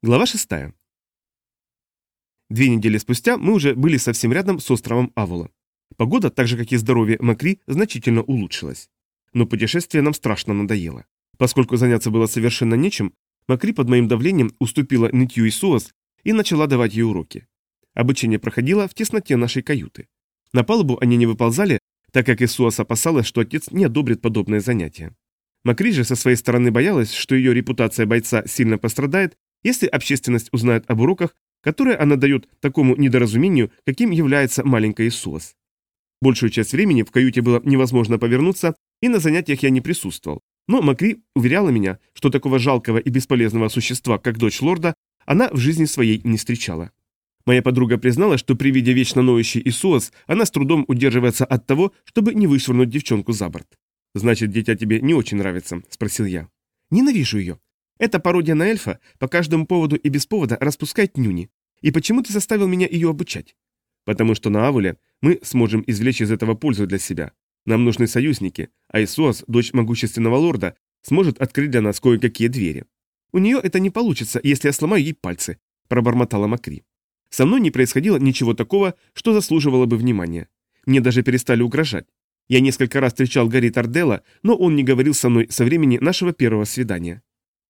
Глава 6. Две недели спустя мы уже были совсем рядом с островом Авула. Погода, так же как и здоровье Макри, значительно улучшилась. Но путешествие нам страшно надоело. Поскольку заняться было совершенно нечем, Макри под моим давлением уступила нытью и Суас и начала давать ей уроки. Обучение проходило в тесноте нашей каюты. На палубу они не выползали, так как Исуас опасалась, что отец не одобрит подобное занятие. Макри же со своей стороны боялась, что ее репутация бойца сильно пострадает если общественность узнает об уроках, которые она дает такому недоразумению, каким является маленькая Исуас. Большую часть времени в каюте было невозможно повернуться, и на занятиях я не присутствовал. Но Макри уверяла меня, что такого жалкого и бесполезного существа, как дочь лорда, она в жизни своей не встречала. Моя подруга признала, что при виде вечно ноющей Исуас она с трудом удерживается от того, чтобы не вышвырнуть девчонку за борт. «Значит, дитя тебе не очень нравится?» – спросил я. «Ненавижу ее. Эта пародия на эльфа по каждому поводу и без повода распускает нюни. И почему ты заставил меня ее обучать? Потому что на Авуле мы сможем извлечь из этого пользу для себя. Нам нужны союзники, а Исуас, дочь могущественного лорда, сможет открыть для нас кое-какие двери. У нее это не получится, если я сломаю ей пальцы, пробормотала Макри. Со мной не происходило ничего такого, что заслуживало бы внимания. Мне даже перестали угрожать. Я несколько раз встречал Гарри Тарделла, но он не говорил со мной со времени нашего первого свидания.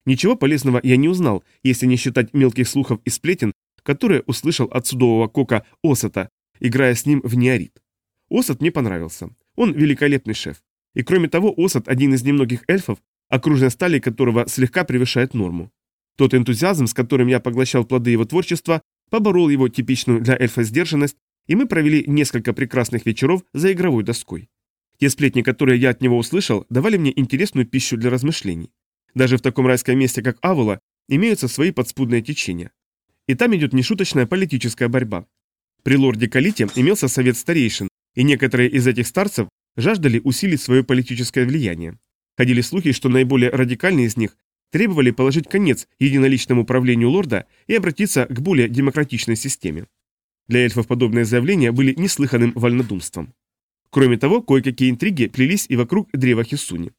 Ничего полезного я не узнал, если не считать мелких слухов и сплетен, которые услышал от судового кока Осата, играя с ним в неорит. Осат мне понравился. Он великолепный шеф. И кроме того, Осат один из немногих эльфов, окружная стали которого слегка превышает норму. Тот энтузиазм, с которым я поглощал плоды его творчества, поборол его типичную для эльфа сдержанность, и мы провели несколько прекрасных вечеров за игровой доской. Те сплетни, которые я от него услышал, давали мне интересную пищу для размышлений. Даже в таком райском месте, как Авула, имеются свои подспудные течения. И там идет нешуточная политическая борьба. При лорде Калите имелся совет старейшин, и некоторые из этих старцев жаждали усилить свое политическое влияние. Ходили слухи, что наиболее радикальные из них требовали положить конец единоличному правлению лорда и обратиться к более демократичной системе. Для эльфов подобные заявления были неслыханным вольнодумством. Кроме того, кое-какие интриги плелись и вокруг древа Хисуни.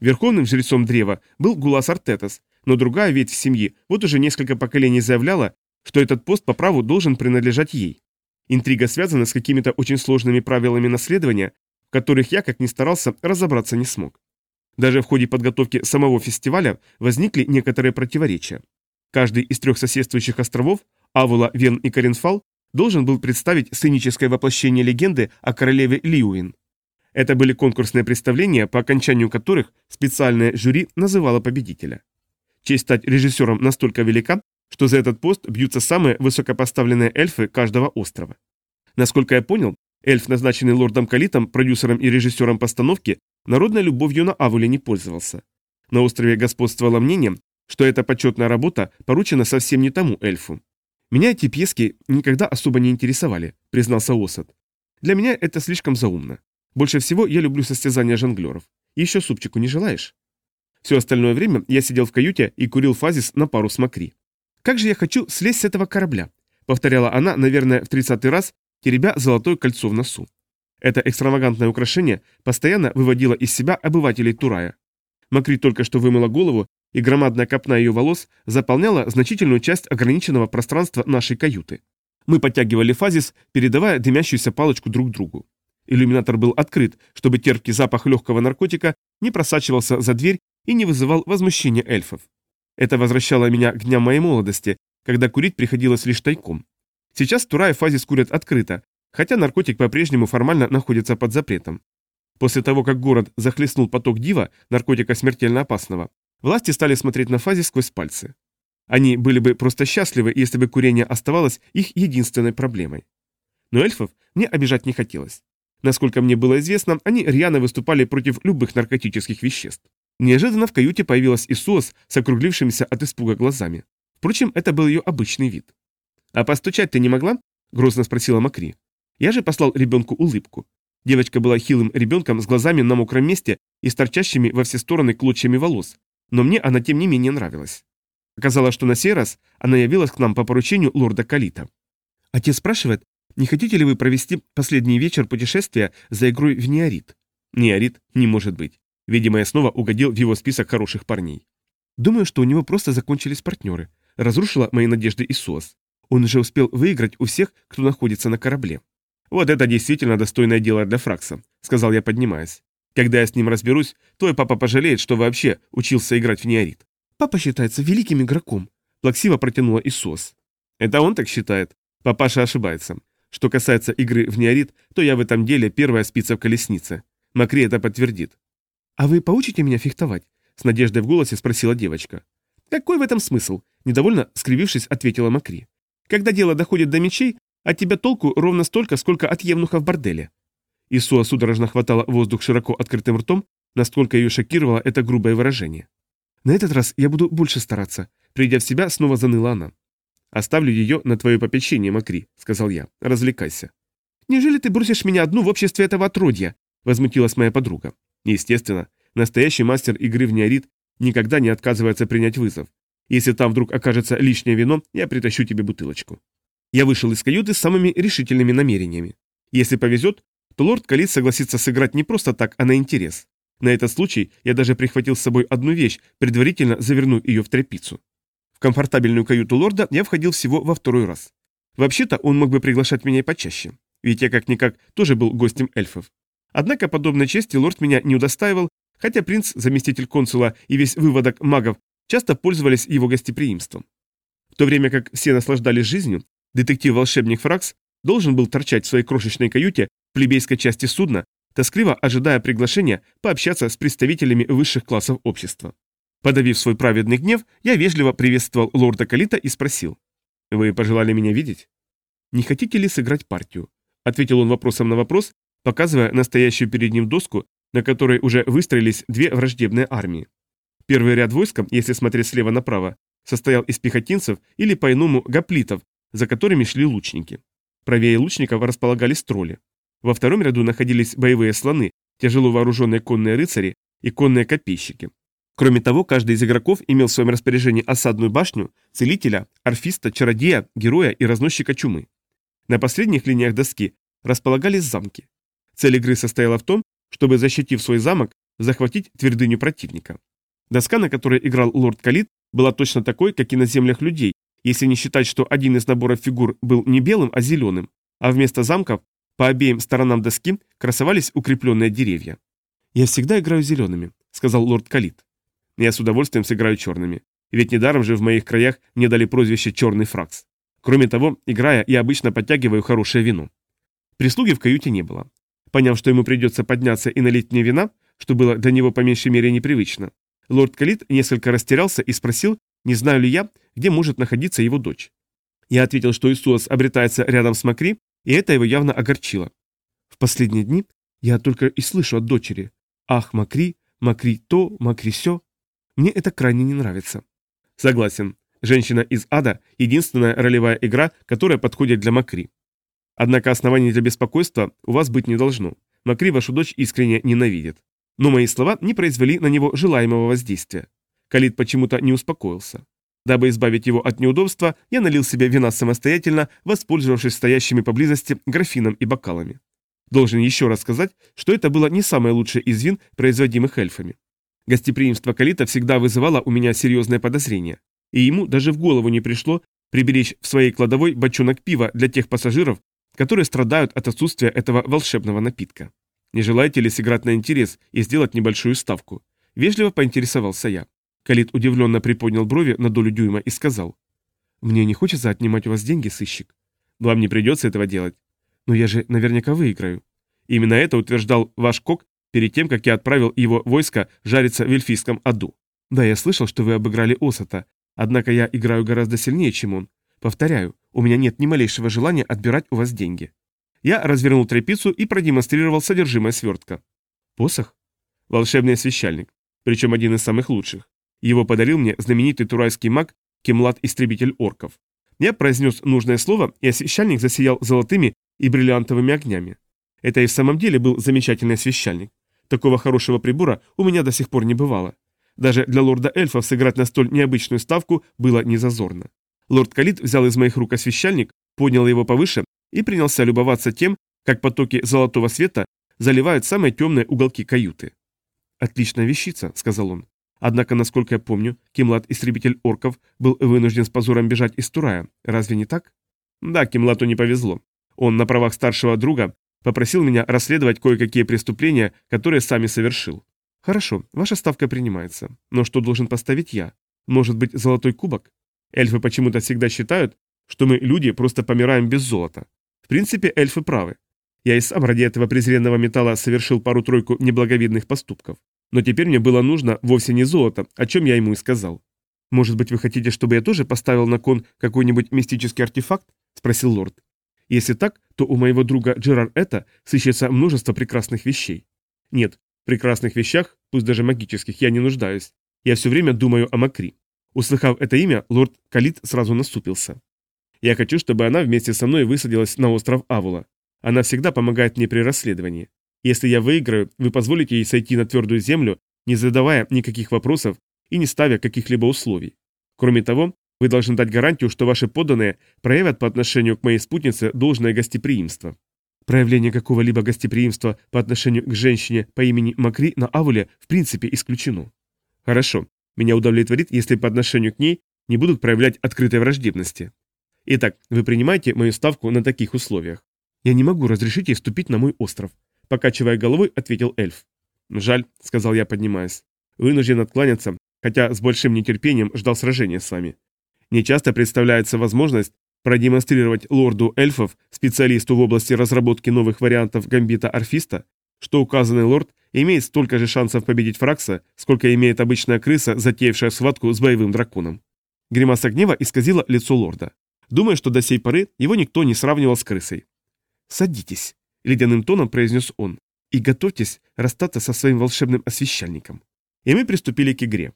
Верховным жрецом древа был Гулас Артетас, но другая ветвь семьи вот уже несколько поколений заявляла, что этот пост по праву должен принадлежать ей. Интрига связана с какими-то очень сложными правилами наследования, в которых я, как ни старался, разобраться не смог. Даже в ходе подготовки самого фестиваля возникли некоторые противоречия. Каждый из трех соседствующих островов, Авула, Вен и Коринфал, должен был представить сценическое воплощение легенды о королеве Лиуин. Это были конкурсные представления, по окончанию которых специальное жюри называло победителя. Честь стать режиссером настолько велика, что за этот пост бьются самые высокопоставленные эльфы каждого острова. Насколько я понял, эльф, назначенный лордом Калитом, продюсером и режиссером постановки, народной любовью на Авуле не пользовался. На острове господствовало мнение, что эта почетная работа поручена совсем не тому эльфу. «Меня эти пьески никогда особо не интересовали», — признался Осад. «Для меня это слишком заумно. Больше всего я люблю состязания жонглеров. Еще супчику не желаешь? Все остальное время я сидел в каюте и курил фазис на пару с Макри. «Как же я хочу слезть с этого корабля!» — повторяла она, наверное, в тридцатый раз, теребя золотое кольцо в носу. Это экстравагантное украшение постоянно выводило из себя обывателей Турая. Макри только что вымыла голову, и громадная копна ее волос заполняла значительную часть ограниченного пространства нашей каюты. Мы подтягивали фазис, передавая дымящуюся палочку друг другу. Иллюминатор был открыт, чтобы терпкий запах легкого наркотика не просачивался за дверь и не вызывал возмущения эльфов. Это возвращало меня к дням моей молодости, когда курить приходилось лишь тайком. Сейчас Тура и Фазис курят открыто, хотя наркотик по-прежнему формально находится под запретом. После того, как город захлестнул поток дива, наркотика смертельно опасного, власти стали смотреть на Фазис сквозь пальцы. Они были бы просто счастливы, если бы курение оставалось их единственной проблемой. Но эльфов мне обижать не хотелось. Насколько мне было известно, они рьяно выступали против любых наркотических веществ. Неожиданно в каюте появилась Исуас с округлившимися от испуга глазами. Впрочем, это был ее обычный вид. «А постучать ты не могла?» – грозно спросила Макри. Я же послал ребенку улыбку. Девочка была хилым ребенком с глазами на мокром месте и с торчащими во все стороны клочьями волос, но мне она тем не менее нравилась. Оказалось, что на сей раз она явилась к нам по поручению лорда Калита. Отец спрашивает, не хотите ли вы провести последний вечер путешествия за игрой в неорит? Неорит не может быть. Видимо, я снова угодил в его список хороших парней. Думаю, что у него просто закончились партнеры. разрушила мои надежды Исуас. Он уже успел выиграть у всех, кто находится на корабле. «Вот это действительно достойное дело для Фракса», — сказал я, поднимаясь. «Когда я с ним разберусь, твой папа пожалеет, что вообще учился играть в неорит». «Папа считается великим игроком», — плаксиво протянула Исос. «Это он так считает. Папаша ошибается. Что касается игры в неорит, то я в этом деле первая спица в колеснице. Макри это подтвердит». «А вы поучите меня фехтовать?» — с надеждой в голосе спросила девочка. «Какой в этом смысл?» — недовольно скривившись, ответила Макри. «Когда дело доходит до мечей, от тебя толку ровно столько, сколько от евнуха в борделе». Исуа судорожно хватала воздух широко открытым ртом, настолько ее шокировало это грубое выражение. «На этот раз я буду больше стараться», — придя в себя, снова заныла она. «Оставлю ее на твое попечение, Макри», — сказал я. «Развлекайся». «Неужели ты бросишь меня одну в обществе этого отродья?» — возмутилась моя подруга. Естественно, настоящий мастер игры в неорит никогда не отказывается принять вызов. Если там вдруг окажется лишнее вино, я притащу тебе бутылочку. Я вышел из каюты с самыми решительными намерениями. Если повезет, то лорд Калит согласится сыграть не просто так, а на интерес. На этот случай я даже прихватил с собой одну вещь, предварительно завернув ее в тряпицу. В комфортабельную каюту лорда я входил всего во второй раз. Вообще-то он мог бы приглашать меня и почаще, ведь я как-никак тоже был гостем эльфов. Однако подобной чести лорд меня не удостаивал, хотя принц, заместитель консула и весь выводок магов часто пользовались его гостеприимством. В то время как все наслаждались жизнью, детектив-волшебник Фракс должен был торчать в своей крошечной каюте в плебейской части судна, тоскливо ожидая приглашения пообщаться с представителями высших классов общества. Подавив свой праведный гнев, я вежливо приветствовал лорда Калита и спросил. «Вы пожелали меня видеть?» «Не хотите ли сыграть партию?» Ответил он вопросом на вопрос, показывая настоящую перед ним доску, на которой уже выстроились две враждебные армии. Первый ряд войска, если смотреть слева направо, состоял из пехотинцев или по-иному гоплитов, за которыми шли лучники. Правее лучников располагались тролли. Во втором ряду находились боевые слоны, тяжело вооруженные конные рыцари и конные копейщики. Кроме того, каждый из игроков имел в своем распоряжении осадную башню, целителя, орфиста, чародея, героя и разносчика чумы. На последних линиях доски располагались замки. Цель игры состояла в том, чтобы, защитив свой замок, захватить твердыню противника. Доска, на которой играл лорд Калит, была точно такой, как и на землях людей, если не считать, что один из наборов фигур был не белым, а зеленым, а вместо замков по обеим сторонам доски красовались укрепленные деревья. «Я всегда играю зелеными», — сказал лорд Калит. «Я с удовольствием сыграю черными, ведь недаром же в моих краях мне дали прозвище «черный фракс». Кроме того, играя, я обычно подтягиваю хорошее вино». Прислуги в каюте не было. Поняв, что ему придется подняться и налить мне вина, что было для него по меньшей мере непривычно, лорд Калит несколько растерялся и спросил, не знаю ли я, где может находиться его дочь. Я ответил, что Исуас обретается рядом с Макри, и это его явно огорчило. В последние дни я только и слышу от дочери «Ах, Макри, Макри то, Макри сё». Мне это крайне не нравится. Согласен. Женщина из ада – единственная ролевая игра, которая подходит для Макри. Однако оснований для беспокойства у вас быть не должно. Макри вашу дочь искренне ненавидит. Но мои слова не произвели на него желаемого воздействия. Калит почему-то не успокоился. Дабы избавить его от неудобства, я налил себе вина самостоятельно, воспользовавшись стоящими поблизости графином и бокалами. Должен еще раз сказать, что это было не самое лучшее из вин, производимых эльфами. Гостеприимство Калита всегда вызывало у меня серьезное подозрение, и ему даже в голову не пришло приберечь в своей кладовой бочонок пива для тех пассажиров, которые страдают от отсутствия этого волшебного напитка. Не желаете ли сыграть на интерес и сделать небольшую ставку? Вежливо поинтересовался я. Калит удивленно приподнял брови на долю дюйма и сказал. «Мне не хочется отнимать у вас деньги, сыщик. Вам не придется этого делать. Но я же наверняка выиграю. Именно это утверждал ваш кок перед тем, как я отправил его войско жариться в эльфийском аду. Да, я слышал, что вы обыграли Осата, однако я играю гораздо сильнее, чем он. Повторяю, у меня нет ни малейшего желания отбирать у вас деньги. Я развернул тряпицу и продемонстрировал содержимое свертка. Посох? Волшебный освещальник, причем один из самых лучших. Его подарил мне знаменитый турайский маг Кемлад-истребитель орков. Я произнес нужное слово, и освещальник засиял золотыми и бриллиантовыми огнями. Это и в самом деле был замечательный освещальник. Такого хорошего прибора у меня до сих пор не бывало. Даже для лорда эльфов сыграть на столь необычную ставку было незазорно. Лорд Калит взял из моих рук освещальник, поднял его повыше и принялся любоваться тем, как потоки золотого света заливают самые темные уголки каюты. «Отличная вещица», — сказал он. Однако, насколько я помню, Кимлад, истребитель орков, был вынужден с позором бежать из Турая. Разве не так? Да, Кимлату не повезло. Он на правах старшего друга попросил меня расследовать кое-какие преступления, которые сами совершил. Хорошо, ваша ставка принимается. Но что должен поставить я? Может быть, золотой кубок? Эльфы почему-то всегда считают, что мы, люди, просто помираем без золота. В принципе, эльфы правы. Я и сам ради этого презренного металла совершил пару-тройку неблаговидных поступков. Но теперь мне было нужно вовсе не золото, о чем я ему и сказал. «Может быть, вы хотите, чтобы я тоже поставил на кон какой-нибудь мистический артефакт?» – спросил лорд. «Если так, то у моего друга Джерар это сыщется множество прекрасных вещей. Нет, в прекрасных вещах, пусть даже магических, я не нуждаюсь. Я все время думаю о Макри. Услыхав это имя, лорд Калит сразу наступился. Я хочу, чтобы она вместе со мной высадилась на остров Авула. Она всегда помогает мне при расследовании. Если я выиграю, вы позволите ей сойти на твердую землю, не задавая никаких вопросов и не ставя каких-либо условий. Кроме того, вы должны дать гарантию, что ваши подданные проявят по отношению к моей спутнице должное гостеприимство. Проявление какого-либо гостеприимства по отношению к женщине по имени Макри на Авуле в принципе исключено. Хорошо, меня удовлетворит, если по отношению к ней не будут проявлять открытой враждебности. Итак, вы принимаете мою ставку на таких условиях. Я не могу разрешить ей вступить на мой остров. Покачивая головой, ответил эльф. «Жаль», — сказал я, поднимаясь. «Вынужден откланяться, хотя с большим нетерпением ждал сражения с вами. Нечасто представляется возможность продемонстрировать лорду эльфов, специалисту в области разработки новых вариантов гамбита Орфиста, что указанный лорд имеет столько же шансов победить Фракса, сколько имеет обычная крыса, затеявшая схватку с боевым драконом. Гримаса гнева исказила лицо лорда. Думаю, что до сей поры его никто не сравнивал с крысой. «Садитесь», ледяным тоном произнес он, и готовьтесь расстаться со своим волшебным освещальником. И мы приступили к игре.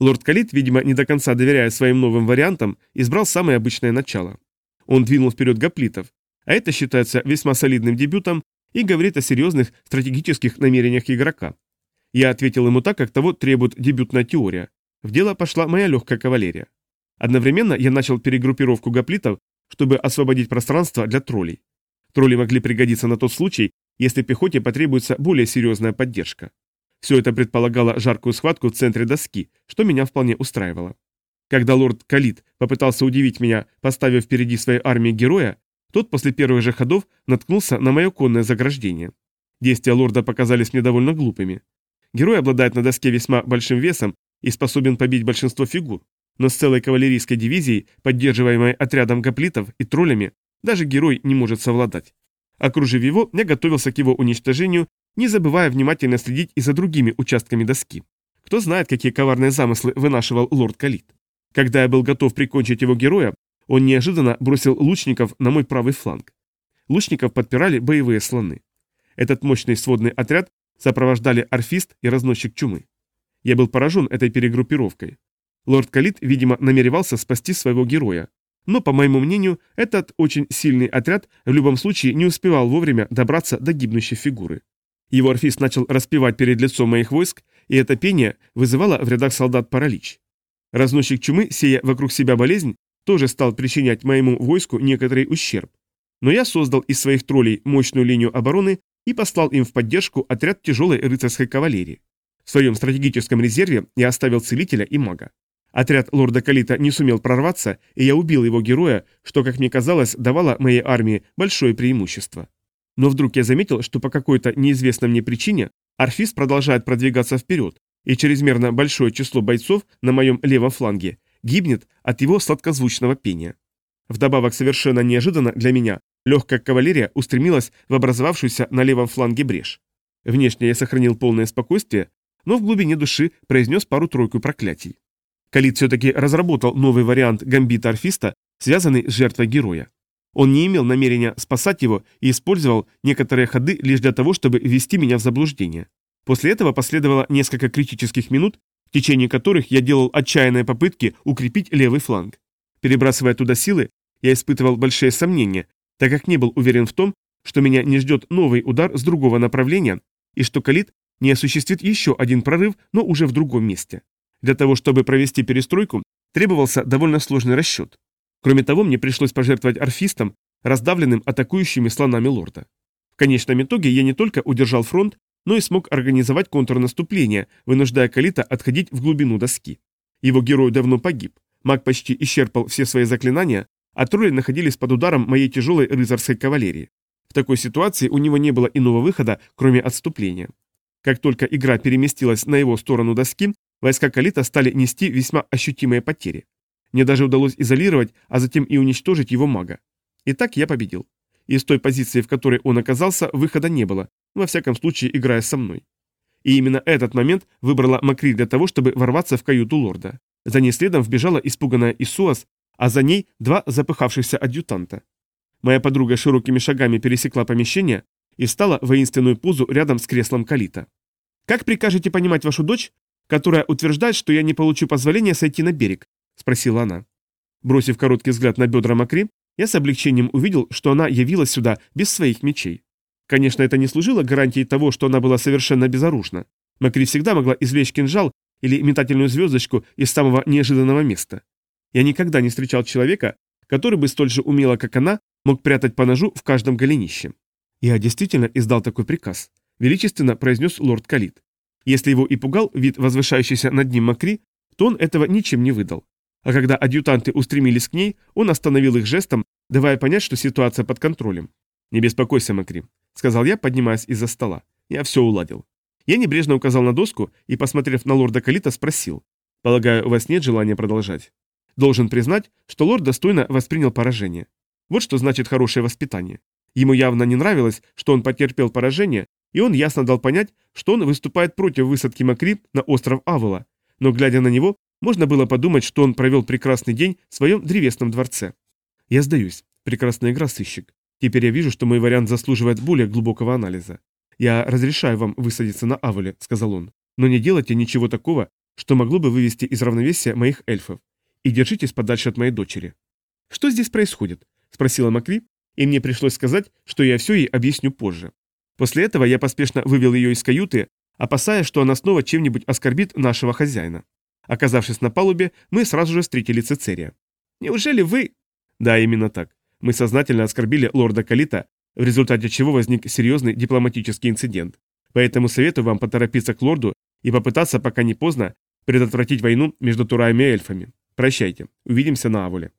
Лорд Калит, видимо, не до конца доверяя своим новым вариантам, избрал самое обычное начало. Он двинул вперед гоплитов, а это считается весьма солидным дебютом и говорит о серьезных стратегических намерениях игрока. Я ответил ему так, как того требует дебютная теория. В дело пошла моя легкая кавалерия. Одновременно я начал перегруппировку гоплитов, чтобы освободить пространство для троллей. Тролли могли пригодиться на тот случай, если пехоте потребуется более серьезная поддержка. Все это предполагало жаркую схватку в центре доски, что меня вполне устраивало. Когда лорд Калит попытался удивить меня, поставив впереди своей армии героя, тот после первых же ходов наткнулся на мое конное заграждение. Действия лорда показались мне довольно глупыми. Герой обладает на доске весьма большим весом и способен побить большинство фигур, но с целой кавалерийской дивизией, поддерживаемой отрядом гоплитов и троллями, даже герой не может совладать. Окружив его, я готовился к его уничтожению, не забывая внимательно следить и за другими участками доски. Кто знает, какие коварные замыслы вынашивал лорд Калит. Когда я был готов прикончить его героя, он неожиданно бросил лучников на мой правый фланг. Лучников подпирали боевые слоны. Этот мощный сводный отряд сопровождали орфист и разносчик чумы. Я был поражен этой перегруппировкой. Лорд Калит, видимо, намеревался спасти своего героя. Но, по моему мнению, этот очень сильный отряд в любом случае не успевал вовремя добраться до гибнущей фигуры. Его орфист начал распевать перед лицом моих войск, и это пение вызывало в рядах солдат паралич. Разносчик чумы, сея вокруг себя болезнь, тоже стал причинять моему войску некоторый ущерб. Но я создал из своих троллей мощную линию обороны и послал им в поддержку отряд тяжелой рыцарской кавалерии. В своем стратегическом резерве я оставил целителя и мага. Отряд лорда Калита не сумел прорваться, и я убил его героя, что, как мне казалось, давало моей армии большое преимущество. Но вдруг я заметил, что по какой-то неизвестной мне причине Арфис продолжает продвигаться вперед, и чрезмерно большое число бойцов на моем левом фланге гибнет от его сладкозвучного пения. Вдобавок, совершенно неожиданно для меня, легкая кавалерия устремилась в образовавшуюся на левом фланге брешь. Внешне я сохранил полное спокойствие, но в глубине души произнес пару-тройку проклятий. Калит все-таки разработал новый вариант гамбита орфиста, связанный с жертвой героя. Он не имел намерения спасать его и использовал некоторые ходы лишь для того, чтобы ввести меня в заблуждение. После этого последовало несколько критических минут, в течение которых я делал отчаянные попытки укрепить левый фланг. Перебрасывая туда силы, я испытывал большие сомнения, так как не был уверен в том, что меня не ждет новый удар с другого направления и что Калит не осуществит еще один прорыв, но уже в другом месте. Для того, чтобы провести перестройку, требовался довольно сложный расчет. Кроме того, мне пришлось пожертвовать орфистом, раздавленным атакующими слонами лорда. В конечном итоге я не только удержал фронт, но и смог организовать контрнаступление, вынуждая Калита отходить в глубину доски. Его герой давно погиб, маг почти исчерпал все свои заклинания, а тролли находились под ударом моей тяжелой рыцарской кавалерии. В такой ситуации у него не было иного выхода, кроме отступления. Как только игра переместилась на его сторону доски, войска Калита стали нести весьма ощутимые потери. Мне даже удалось изолировать, а затем и уничтожить его мага. И так я победил. Из той позиции, в которой он оказался, выхода не было, во всяком случае играя со мной. И именно этот момент выбрала Макри для того, чтобы ворваться в каюту лорда. За ней следом вбежала испуганная Исуас, а за ней два запыхавшихся адъютанта. Моя подруга широкими шагами пересекла помещение и встала в воинственную позу рядом с креслом Калита. «Как прикажете понимать вашу дочь, которая утверждает, что я не получу позволения сойти на берег?» – спросила она. Бросив короткий взгляд на бедра Макри, я с облегчением увидел, что она явилась сюда без своих мечей. Конечно, это не служило гарантией того, что она была совершенно безоружна. Макри всегда могла извлечь кинжал или метательную звездочку из самого неожиданного места. Я никогда не встречал человека, который бы столь же умело, как она, мог прятать по ножу в каждом голенище. Я действительно издал такой приказ, величественно произнес лорд Калит. Если его и пугал вид возвышающийся над ним Макри, то он этого ничем не выдал. А когда адъютанты устремились к ней, он остановил их жестом, давая понять, что ситуация под контролем. «Не беспокойся, Макри», — сказал я, поднимаясь из-за стола. «Я все уладил». Я небрежно указал на доску и, посмотрев на лорда Калита, спросил. «Полагаю, у вас нет желания продолжать?» Должен признать, что лорд достойно воспринял поражение. Вот что значит хорошее воспитание. Ему явно не нравилось, что он потерпел поражение, и он ясно дал понять, что он выступает против высадки Макри на остров Авела, но, глядя на него, можно было подумать, что он провел прекрасный день в своем древесном дворце. Я сдаюсь. Прекрасная игра, сыщик. Теперь я вижу, что мой вариант заслуживает более глубокого анализа. Я разрешаю вам высадиться на Авеле, сказал он, но не делайте ничего такого, что могло бы вывести из равновесия моих эльфов. И держитесь подальше от моей дочери. Что здесь происходит? спросила Макри, и мне пришлось сказать, что я все ей объясню позже. После этого я поспешно вывел ее из каюты, опасаясь, что она снова чем-нибудь оскорбит нашего хозяина. Оказавшись на палубе, мы сразу же встретили Цицерия. «Неужели вы...» Да, именно так. Мы сознательно оскорбили лорда Калита, в результате чего возник серьезный дипломатический инцидент. Поэтому советую вам поторопиться к лорду и попытаться, пока не поздно, предотвратить войну между Тураем и эльфами. Прощайте. Увидимся на Авуле.